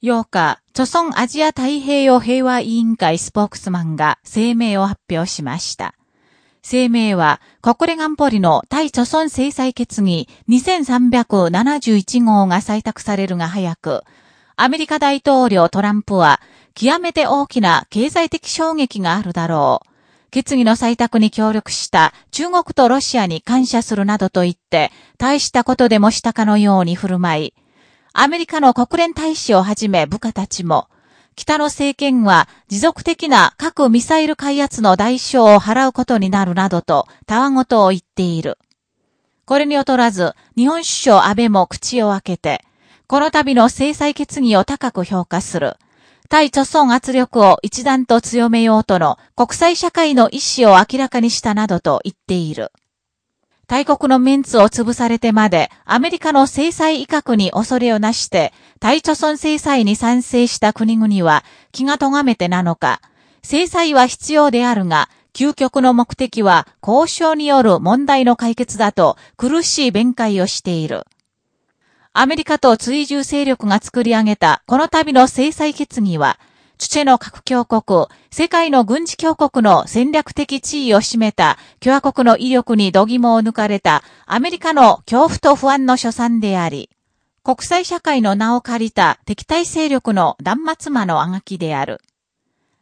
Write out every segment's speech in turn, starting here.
8日、著村アジア太平洋平和委員会スポークスマンが声明を発表しました。声明は、国連安保理の対著村制裁決議2371号が採択されるが早く、アメリカ大統領トランプは、極めて大きな経済的衝撃があるだろう。決議の採択に協力した中国とロシアに感謝するなどと言って、大したことでもしたかのように振る舞い、アメリカの国連大使をはじめ部下たちも、北の政権は持続的な核ミサイル開発の代償を払うことになるなどと、たわごとを言っている。これに劣らず、日本首相安倍も口を開けて、この度の制裁決議を高く評価する。対貯村圧力を一段と強めようとの国際社会の意思を明らかにしたなどと言っている。大国のメンツを潰されてまで、アメリカの制裁威嚇に恐れをなして、対貯村制裁に賛成した国々は気が咎めてなのか、制裁は必要であるが、究極の目的は交渉による問題の解決だと苦しい弁解をしている。アメリカと追従勢力が作り上げたこの度の制裁決議は、チチェの核強国、世界の軍事強国の戦略的地位を占めた共和国の威力に度肝を抜かれたアメリカの恐怖と不安の所産であり、国際社会の名を借りた敵対勢力の断末魔のあがきである。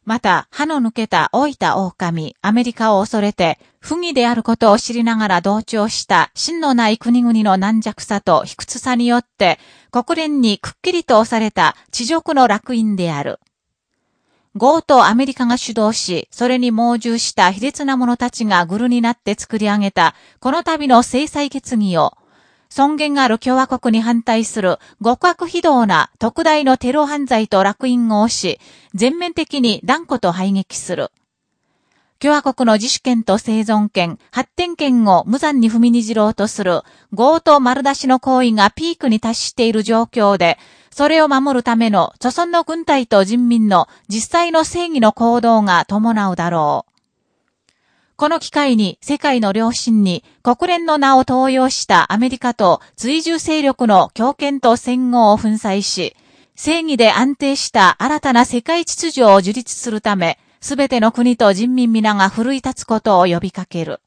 また、歯の抜けた老いた狼、アメリカを恐れて、不義であることを知りながら同調した真のない国々の軟弱さと卑屈さによって、国連にくっきりと押された地上の楽園である。ゴーとアメリカが主導し、それに猛従した卑劣な者たちがグルになって作り上げた、この度の制裁決議を、尊厳がある共和国に反対する極悪非道な特大のテロ犯罪と楽印を押し、全面的に断固と排撃する。共和国の自主権と生存権、発展権を無残に踏みにじろうとする、強盗丸出しの行為がピークに達している状況で、それを守るための、著存の軍隊と人民の実際の正義の行動が伴うだろう。この機会に世界の良心に国連の名を登用したアメリカと追従勢力の強権と戦後を粉砕し、正義で安定した新たな世界秩序を樹立するため、すべての国と人民皆が奮い立つことを呼びかける。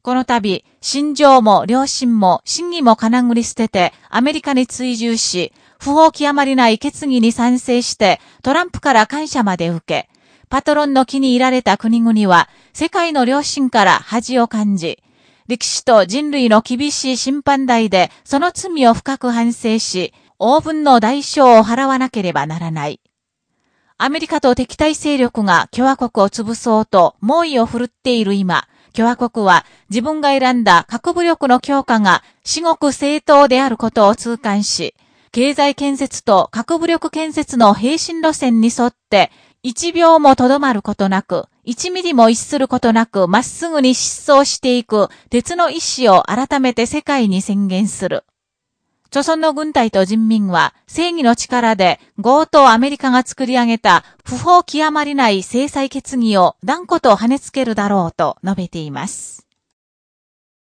この度、心情も良心も真偽も金繰り捨ててアメリカに追従し、不法極まりない決議に賛成してトランプから感謝まで受け、パトロンの気に入られた国々は世界の良心から恥を感じ、歴史と人類の厳しい審判台でその罪を深く反省し、応分の代償を払わなければならない。アメリカと敵対勢力が共和国を潰そうと猛威を振るっている今、共和国は自分が選んだ核武力の強化が至極正当であることを痛感し、経済建設と核武力建設の平身路線に沿って、一秒もとどまることなく、一ミリも逸することなくまっすぐに失踪していく鉄の意志を改めて世界に宣言する。朝鮮の軍隊と人民は正義の力で強盗アメリカが作り上げた不法極まりない制裁決議を断固と跳ねつけるだろうと述べています。